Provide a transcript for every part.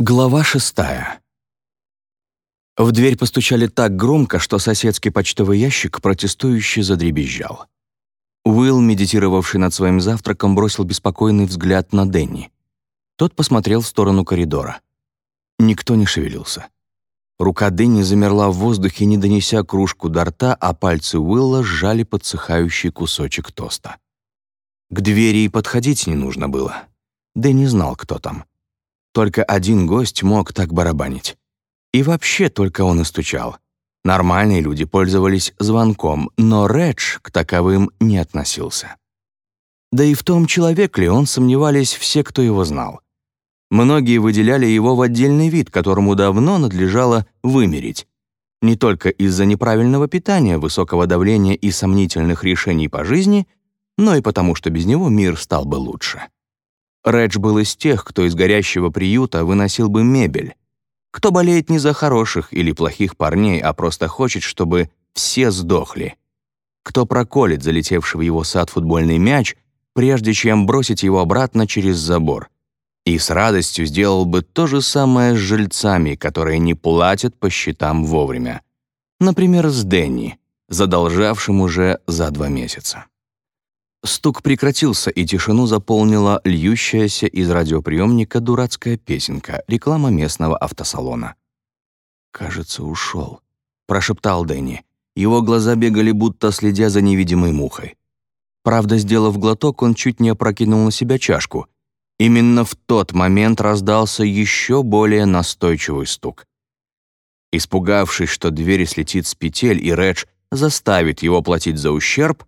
Глава шестая. В дверь постучали так громко, что соседский почтовый ящик протестующе задребезжал. Уилл, медитировавший над своим завтраком, бросил беспокойный взгляд на Дэнни. Тот посмотрел в сторону коридора. Никто не шевелился. Рука Дэнни замерла в воздухе, не донеся кружку до рта, а пальцы Уилла сжали подсыхающий кусочек тоста. К двери и подходить не нужно было. Дэнни знал, кто там. Только один гость мог так барабанить. И вообще только он и стучал. Нормальные люди пользовались звонком, но Редж к таковым не относился. Да и в том, человек ли он, сомневались все, кто его знал. Многие выделяли его в отдельный вид, которому давно надлежало вымереть. Не только из-за неправильного питания, высокого давления и сомнительных решений по жизни, но и потому, что без него мир стал бы лучше. Редж был из тех, кто из горящего приюта выносил бы мебель. Кто болеет не за хороших или плохих парней, а просто хочет, чтобы все сдохли. Кто проколет залетевший в его сад футбольный мяч, прежде чем бросить его обратно через забор. И с радостью сделал бы то же самое с жильцами, которые не платят по счетам вовремя. Например, с Дэнни, задолжавшим уже за два месяца. Стук прекратился, и тишину заполнила льющаяся из радиоприемника дурацкая песенка, реклама местного автосалона. «Кажется, ушел», — прошептал Дэнни. Его глаза бегали, будто следя за невидимой мухой. Правда, сделав глоток, он чуть не опрокинул на себя чашку. Именно в тот момент раздался еще более настойчивый стук. Испугавшись, что дверь слетит с петель и Редж заставит его платить за ущерб,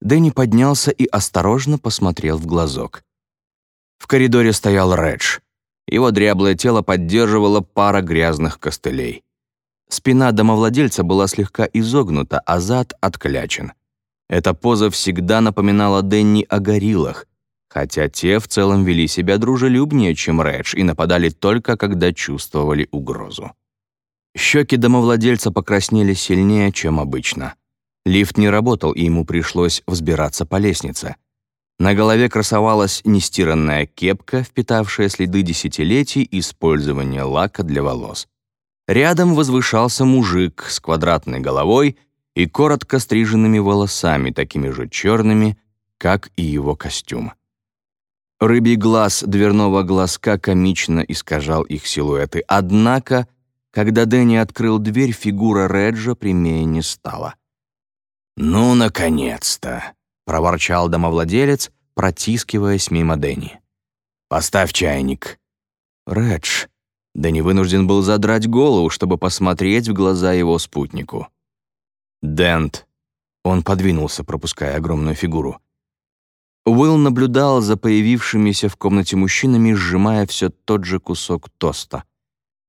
Дэнни поднялся и осторожно посмотрел в глазок. В коридоре стоял Редж. Его дряблое тело поддерживало пара грязных костылей. Спина домовладельца была слегка изогнута, а зад отклячен. Эта поза всегда напоминала Дэнни о гориллах, хотя те в целом вели себя дружелюбнее, чем Редж, и нападали только, когда чувствовали угрозу. Щеки домовладельца покраснели сильнее, чем обычно. Лифт не работал, и ему пришлось взбираться по лестнице. На голове красовалась нестиранная кепка, впитавшая следы десятилетий использования лака для волос. Рядом возвышался мужик с квадратной головой и коротко стриженными волосами, такими же черными, как и его костюм. Рыбий глаз дверного глазка комично искажал их силуэты, однако, когда Дэнни открыл дверь, фигура Реджа прямее не стала. «Ну, наконец-то!» — проворчал домовладелец, протискиваясь мимо Дэнни. «Поставь чайник». «Редж». Дэнни вынужден был задрать голову, чтобы посмотреть в глаза его спутнику. «Дент». Он подвинулся, пропуская огромную фигуру. Уилл наблюдал за появившимися в комнате мужчинами, сжимая все тот же кусок тоста.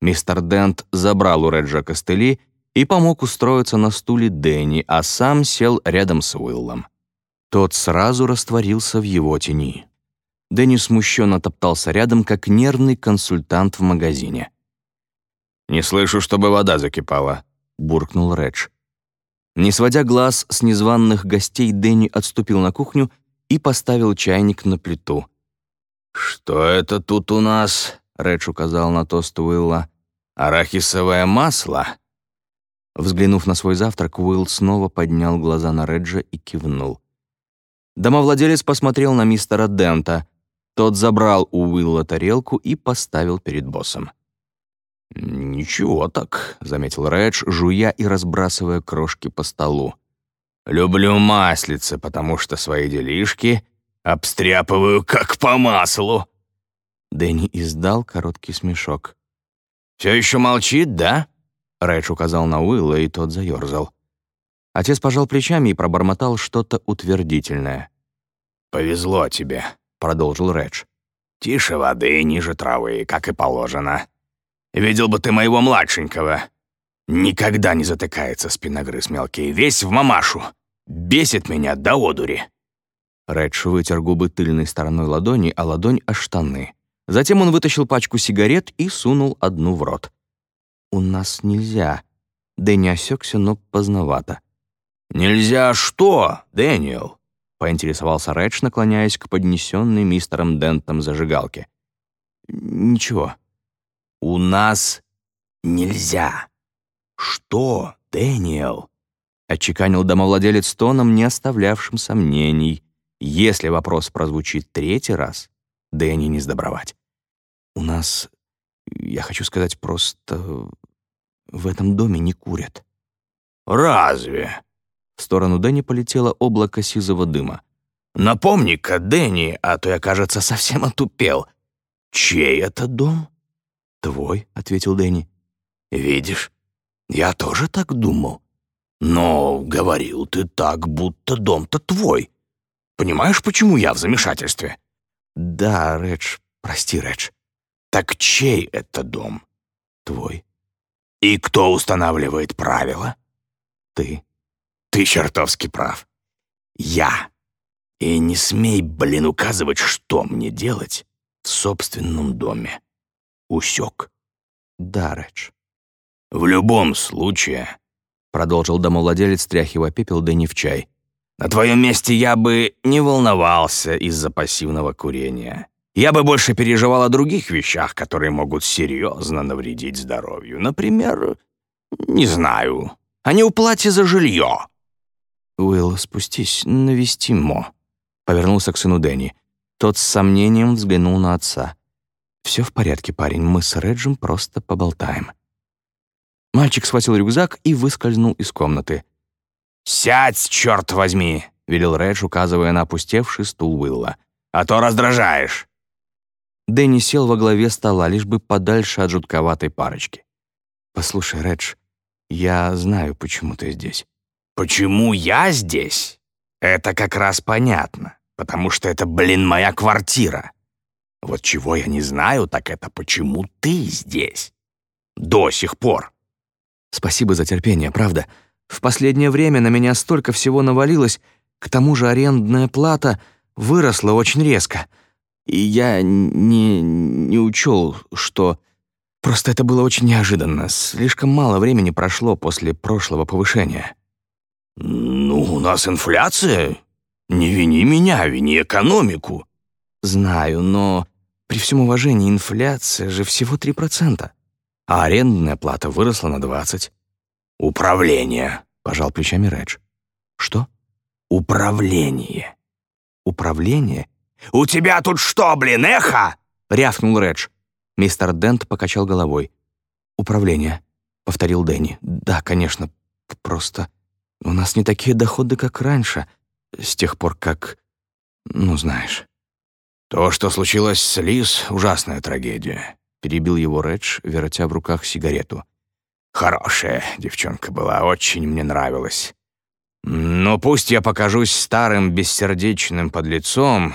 Мистер Дент забрал у Реджа костыли и помог устроиться на стуле Дэнни, а сам сел рядом с Уиллом. Тот сразу растворился в его тени. Дэнни смущенно топтался рядом, как нервный консультант в магазине. «Не слышу, чтобы вода закипала», — буркнул Редж. Не сводя глаз с незваных гостей, Дэнни отступил на кухню и поставил чайник на плиту. «Что это тут у нас?» — Редж указал на тост Уилла. «Арахисовое масло?» Взглянув на свой завтрак, Уилл снова поднял глаза на Реджа и кивнул. Домовладелец посмотрел на мистера Дента. Тот забрал у Уилла тарелку и поставил перед боссом. «Ничего так», — заметил Редж, жуя и разбрасывая крошки по столу. «Люблю маслице, потому что свои делишки обстряпываю как по маслу». Дэнни издал короткий смешок. «Все еще молчит, да?» Рэдж указал на Уилла, и тот заёрзал. Отец пожал плечами и пробормотал что-то утвердительное. «Повезло тебе», — продолжил Рэдж. «Тише воды, ниже травы, как и положено. Видел бы ты моего младшенького. Никогда не затыкается спиногрыз мелкий, весь в мамашу. Бесит меня до одури». Рэдж вытер губы тыльной стороной ладони, а ладонь о штаны. Затем он вытащил пачку сигарет и сунул одну в рот. «У нас нельзя». Дэнни осекся, но поздновато. «Нельзя что, Дэниел?» — поинтересовался Редж, наклоняясь к поднесенной мистером Дентом зажигалке. «Ничего». «У нас нельзя». «Что, Дэниел?» — отчеканил домовладелец тоном, не оставлявшим сомнений. Если вопрос прозвучит третий раз, Дэнни не сдобровать. «У нас, я хочу сказать, просто в этом доме не курят». «Разве?» В сторону Дэнни полетело облако сизого дыма. «Напомни-ка, Дэнни, а то я, кажется, совсем отупел. Чей это дом?» «Твой», — ответил Дэнни. «Видишь, я тоже так думал. Но говорил ты так, будто дом-то твой. Понимаешь, почему я в замешательстве?» «Да, Редж, прости, Редж». «Так чей это дом?» «Твой». «И кто устанавливает правила?» «Ты». «Ты чертовски прав. Я. И не смей, блин, указывать, что мне делать в собственном доме. Усек?» «Да, Редж». «В любом случае», — продолжил домовладелец, стряхивая пепел Дэнни в чай, «на твоем месте я бы не волновался из-за пассивного курения. Я бы больше переживал о других вещах, которые могут серьезно навредить здоровью. Например, не знаю, о неуплате за жилье». «Уилл, спустись, навести Мо», — повернулся к сыну Дэнни. Тот с сомнением взглянул на отца. «Все в порядке, парень, мы с Реджем просто поболтаем». Мальчик схватил рюкзак и выскользнул из комнаты. «Сядь, черт возьми!» — велел Редж, указывая на опустевший стул Уилла. «А то раздражаешь!» Дэнни сел во главе стола, лишь бы подальше от жутковатой парочки. «Послушай, Редж, я знаю, почему ты здесь». «Почему я здесь? Это как раз понятно, потому что это, блин, моя квартира. Вот чего я не знаю, так это почему ты здесь. До сих пор». Спасибо за терпение, правда. В последнее время на меня столько всего навалилось, к тому же арендная плата выросла очень резко. И я не, не учел, что... Просто это было очень неожиданно. Слишком мало времени прошло после прошлого повышения. «Ну, у нас инфляция. Не вини меня, вини экономику». «Знаю, но при всем уважении инфляция же всего 3% а арендная плата выросла на 20. «Управление», — пожал плечами Редж. «Что?» «Управление». «Управление?» «У тебя тут что, блин, эхо?» — рявкнул Редж. Мистер Дент покачал головой. «Управление», — повторил Дэнни. «Да, конечно, просто у нас не такие доходы, как раньше, с тех пор, как... ну, знаешь». «То, что случилось с Лиз, — ужасная трагедия перебил его Редж, вертя в руках сигарету. «Хорошая девчонка была, очень мне нравилась. Но пусть я покажусь старым бессердечным подлецом,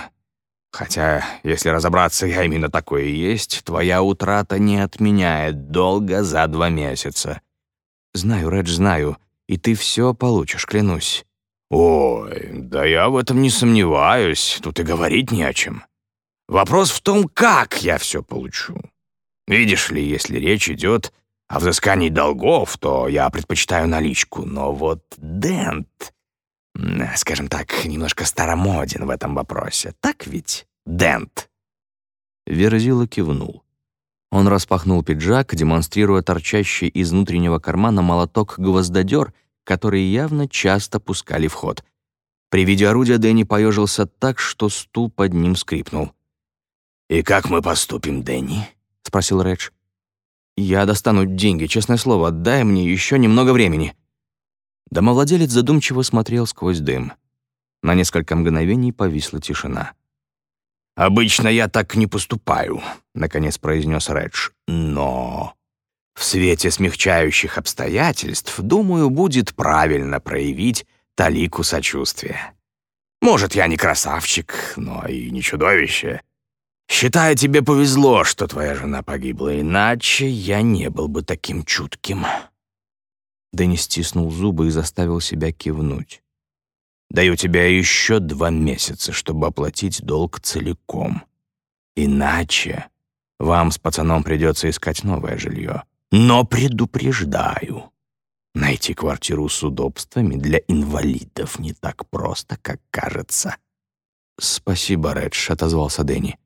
хотя, если разобраться, я именно такой и есть, твоя утрата не отменяет долго за два месяца». «Знаю, Редж, знаю, и ты все получишь, клянусь». «Ой, да я в этом не сомневаюсь, тут и говорить не о чем. Вопрос в том, как я все получу. Видишь ли, если речь идет о взыскании долгов, то я предпочитаю наличку. Но вот Дент, скажем так, немножко старомоден в этом вопросе. Так ведь, Дент?» Верзила кивнул. Он распахнул пиджак, демонстрируя торчащий из внутреннего кармана молоток-гвоздодер, который явно часто пускали в ход. При виде орудия Дэнни поежился так, что стул под ним скрипнул. «И как мы поступим, Дэнни?» — спросил Редж. «Я достану деньги, честное слово, дай мне еще немного времени». Домовладелец задумчиво смотрел сквозь дым. На несколько мгновений повисла тишина. «Обычно я так не поступаю», — наконец произнес Редж. «Но в свете смягчающих обстоятельств, думаю, будет правильно проявить талику сочувствия. Может, я не красавчик, но и не чудовище. Считаю, тебе повезло, что твоя жена погибла, иначе я не был бы таким чутким». Дэнни стиснул зубы и заставил себя кивнуть. «Даю тебе еще два месяца, чтобы оплатить долг целиком. Иначе вам с пацаном придется искать новое жилье. Но предупреждаю, найти квартиру с удобствами для инвалидов не так просто, как кажется». «Спасибо, Редж», — отозвался Дэнни.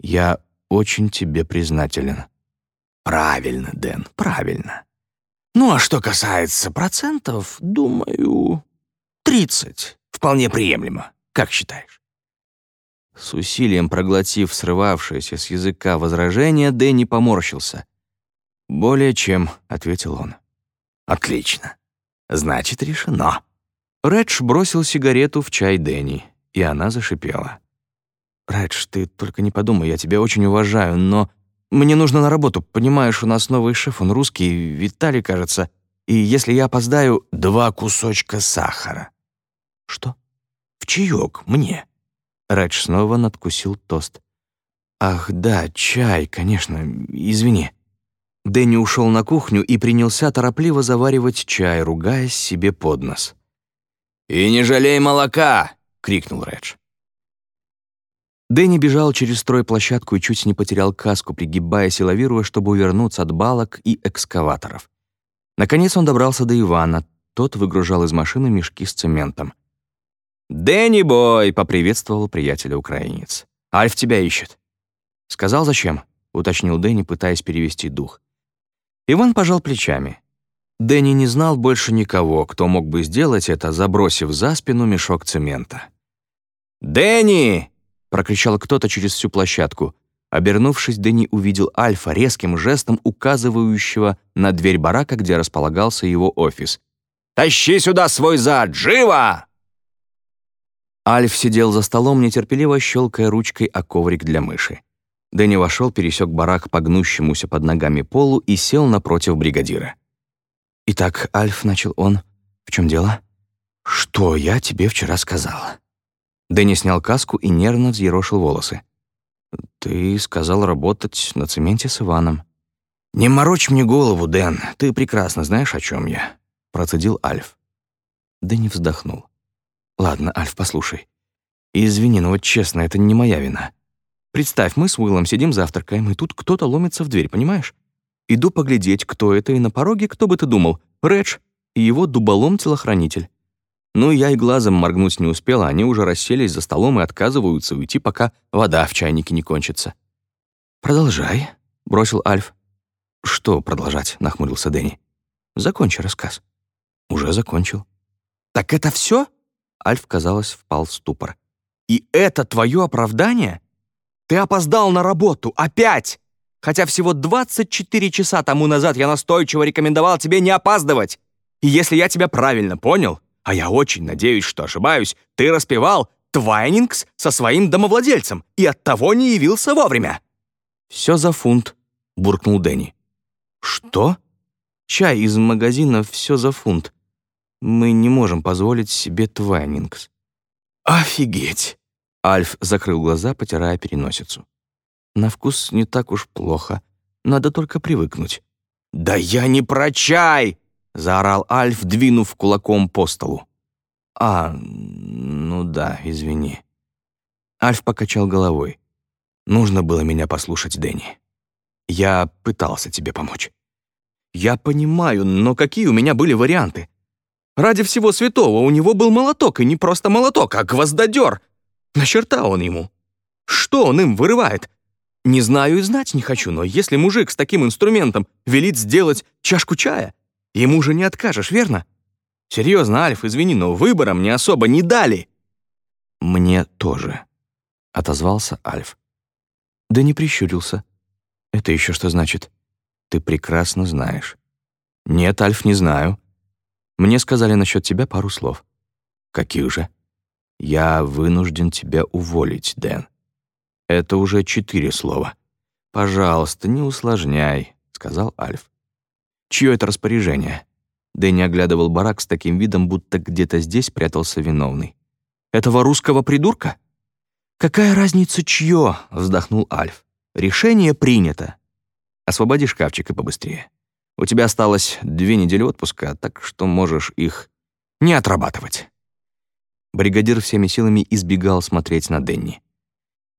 Я очень тебе признателен». Правильно, Дэн, правильно. Ну, а что касается процентов, думаю, 30. Вполне приемлемо. Как считаешь? С усилием проглотив срывавшееся с языка возражение, Дэнни поморщился. «Более чем», — ответил он. «Отлично. Значит, решено». Редж бросил сигарету в чай Дэнни, и она зашипела. «Редж, ты только не подумай, я тебя очень уважаю, но мне нужно на работу. Понимаешь, у нас новый шеф, он русский, Виталий, кажется. И если я опоздаю, два кусочка сахара». «Что?» «В чаёк, мне». Редж снова надкусил тост. «Ах, да, чай, конечно, извини». Дэнни ушел на кухню и принялся торопливо заваривать чай, ругаясь себе под нос. «И не жалей молока!» — крикнул Редж. Дэнни бежал через стройплощадку и чуть не потерял каску, пригибаясь и лавируя, чтобы увернуться от балок и экскаваторов. Наконец он добрался до Ивана. Тот выгружал из машины мешки с цементом. «Дэнни бой!» — поприветствовал приятеля украинец. «Альф тебя ищет». «Сказал, зачем?» — уточнил Дэнни, пытаясь перевести дух. Иван пожал плечами. Дэнни не знал больше никого, кто мог бы сделать это, забросив за спину мешок цемента. «Дэнни!» — прокричал кто-то через всю площадку. Обернувшись, Дэнни увидел Альфа резким жестом, указывающего на дверь барака, где располагался его офис. «Тащи сюда свой зад! Живо!» Альф сидел за столом, нетерпеливо щелкая ручкой о коврик для мыши. Дэнни вошел, пересек барак по гнущемуся под ногами полу и сел напротив бригадира. «Итак, Альф», — начал он, — «в чем дело?» «Что я тебе вчера сказал?» Дэнни снял каску и нервно взъерошил волосы. «Ты сказал работать на цементе с Иваном». «Не морочь мне голову, Дэн, ты прекрасно знаешь, о чем я», — процедил Альф. Дэнни вздохнул. Ладно, Альф, послушай. Извини, но вот честно, это не моя вина. Представь, мы с Уиллом сидим завтракаем, и тут кто-то ломится в дверь, понимаешь? Иду поглядеть, кто это, и на пороге, кто бы ты думал, Редж и его дуболом-телохранитель. Ну, я и глазом моргнуть не успела, они уже расселись за столом и отказываются уйти, пока вода в чайнике не кончится. «Продолжай», — бросил Альф. «Что продолжать?» — нахмурился Дэнни. «Закончи рассказ». «Уже закончил». «Так это все? Альф, казалось, впал в ступор. «И это твое оправдание? Ты опоздал на работу, опять! Хотя всего 24 часа тому назад я настойчиво рекомендовал тебе не опаздывать. И если я тебя правильно понял, а я очень надеюсь, что ошибаюсь, ты распевал Твайнингс со своим домовладельцем и оттого не явился вовремя». «Все за фунт», — буркнул Дэнни. «Что?» «Чай из магазина «Все за фунт». Мы не можем позволить себе Твайнингс». «Офигеть!» Альф закрыл глаза, потирая переносицу. «На вкус не так уж плохо. Надо только привыкнуть». «Да я не про чай!» — заорал Альф, двинув кулаком по столу. «А, ну да, извини». Альф покачал головой. «Нужно было меня послушать, Дэнни. Я пытался тебе помочь». «Я понимаю, но какие у меня были варианты? Ради всего святого у него был молоток, и не просто молоток, а гвоздодер. На черта он ему. Что он им вырывает? Не знаю и знать не хочу, но если мужик с таким инструментом велит сделать чашку чая, ему же не откажешь, верно? Серьезно, Альф, извини, но выбора мне особо не дали. Мне тоже, — отозвался Альф. Да не прищурился. Это еще что значит? Ты прекрасно знаешь. Нет, Альф, не знаю. Мне сказали насчет тебя пару слов. Каких же? Я вынужден тебя уволить, Дэн. Это уже четыре слова. Пожалуйста, не усложняй, сказал Альф. Чье это распоряжение? Дэнни оглядывал барак с таким видом, будто где-то здесь прятался виновный. Этого русского придурка? Какая разница, чье? вздохнул Альф. Решение принято. Освободи шкафчик и побыстрее. У тебя осталось две недели отпуска, так что можешь их не отрабатывать». Бригадир всеми силами избегал смотреть на Денни.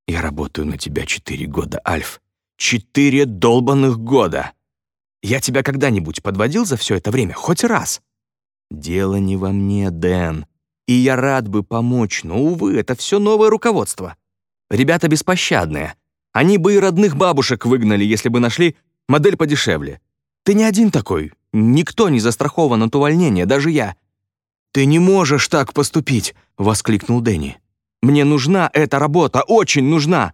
«Я работаю на тебя четыре года, Альф. Четыре долбанных года! Я тебя когда-нибудь подводил за все это время? Хоть раз?» «Дело не во мне, Дэн. И я рад бы помочь, но, увы, это все новое руководство. Ребята беспощадные. Они бы и родных бабушек выгнали, если бы нашли Модель подешевле. Ты не один такой. Никто не застрахован от увольнения, даже я». «Ты не можешь так поступить!» — воскликнул Дэнни. «Мне нужна эта работа, очень нужна!»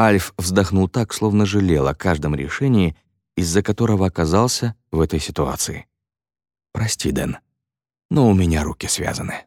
Альф вздохнул так, словно жалел о каждом решении, из-за которого оказался в этой ситуации. «Прости, Дэн, но у меня руки связаны».